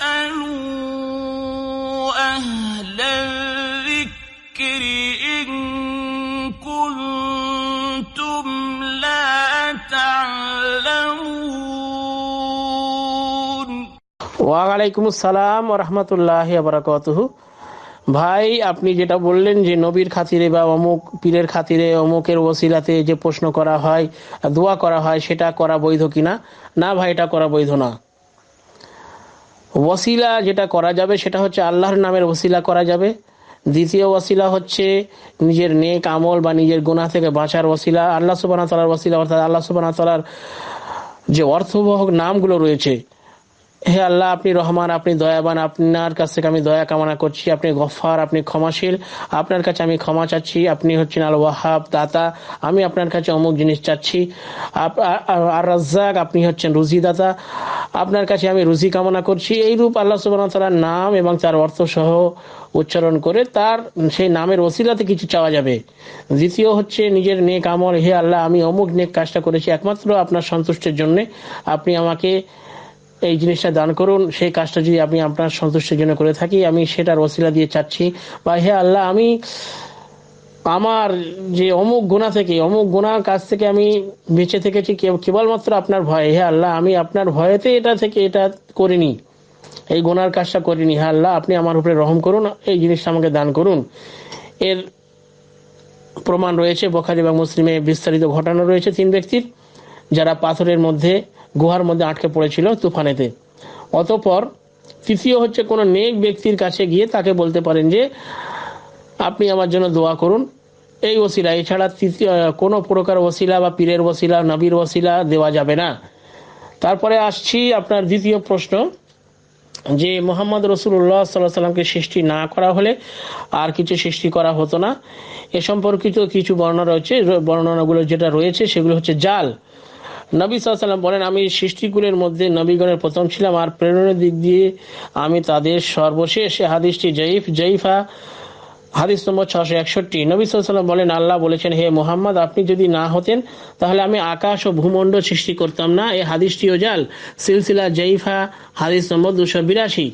فاسألوا أهل الذكر إن كنتم لا تعلمون ওয়ালাইকুম আসসালাম রহমতুল্লাহ বারাকাতুহু ভাই আপনি যেটা বললেন যে নবীর খাতিরে বা অমুক পীরের খাতিরে অমুকের ওসিলাতে যে প্রশ্ন করা হয় দোয়া করা হয় সেটা করা বৈধ কিনা না ভাই এটা করা বৈধ না ওসিলা যেটা করা যাবে সেটা হচ্ছে আল্লাহর নামের ওসিলা করা যাবে। দ্বিতীয় ওসিলা হচ্ছে নিজের নেক আমল বা নিজের গোনা থেকে বাঁচার ওসিলা আল্লাহ সুবাহ তালার ওসিলা অর্থাৎ আল্লাহ সুবাহ যে অর্থবহ নামগুলো রয়েছে হে আল্লাহ, আপনি রহমান, আপনি দয়াবান, আপনার কাছ থেকে আমি দয়া কামনা করছি, আপনি গফার, আপনি ক্ষমাশীল, আপনার কাছে আমি ক্ষমা চাচ্ছি, আপনি হচ্ছেন আল ওয়াহাব দাতা, আমি আপনার কাছে অমুক জিনিস চাচ্ছি। আর রাজ্জাক আপনি হচ্ছেন রুজি দাতা আপনার কাছে আমি রুজি কামনা করছি। এই রূপ আল্লাহ সুবাহ তালার নাম এবং তার অর্থ সহ উচ্চারণ করে তার সেই নামের ওসিলাতে কিছু চাওয়া যাবে। দ্বিতীয় হচ্ছে নিজের নেক আমল। হে আল্লাহ, আমি অমুক নেক কাজটা করেছি, একমাত্র আপনার সন্তুষ্টের জন্য। আপনি আমাকে এই জিনিসটা দান করুন। সেই কাজটা যদি আপনি আপনার সন্তুষ্টির জন্য করে থাকি, আমি সেটার ওসিলা দিয়ে চাচ্ছি। বা হে আল্লাহ, আমি আমার যে অমুক গুণা থেকে, অমুক গুণার কাছ থেকে আমি বেঁচে থেকেছি কেবলমাত্র আপনার ভয়ে। হে আল্লাহ, আমি আপনার ভয়েতে এটা থেকে এটা করিনি। এই গোনার কাজটা করিনি। হ্যাঁ আল্লাহ, আপনি আমার উপরে রহম করুন, এই জিনিসটা আমাকে দান করুন। এর প্রমাণ রয়েছে, বখারি এবং মুসলিমে বিস্তারিত ঘটনা রয়েছে তিন ব্যক্তির, যারা পাথরের মধ্যে গুহার মধ্যে আটকে পড়েছিল তুফানেতে। অতপর তৃতীয় হচ্ছে কোনো নেক ব্যক্তির কাছে গিয়ে তাকে বলতে পারেন যে, আপনি আমার জন্য দোয়া করুন। এই ওসিলা, এছাড়া তৃতীয় কোনো প্রকার ওসিলা বা পীরের ওসিলা, নবীর ওসিলা দেওয়া যাবে না। তারপরে আসছি আপনার দ্বিতীয় প্রশ্ন, যে মোহাম্মদ রসুল্লাহ সাল্লাহ সাল্লামকে সৃষ্টি না করা হলে আর কিছু সৃষ্টি করা হতো না। এ সম্পর্কিত কিছু বর্ণনা রয়েছে, বর্ণনাগুলো যেটা রয়েছে সেগুলো হচ্ছে জাল। নবী সাল্লাম বলেন, আমি সৃষ্টিকুলের মধ্যে নবীগণের প্রথম ছিলাম আর প্রেরণের দিক দিয়ে আমি তাদের সর্বশেষ। হাদিসটি জয়ীফ, জয়ীফা, হাদিস নম্বর ছশো একষট্টি। নবী সাল্লাম বলেন, আল্লাহ বলেছেন, হে মোহাম্মদ, আপনি যদি না হতেন, তাহলে আমি আকাশ ও ভূমণ্ড সৃষ্টি করতাম না। এই হাদিসটিও জাল সিলসিলা জয়ীফা, হাদিস নম্বর দুশো বিরাশি।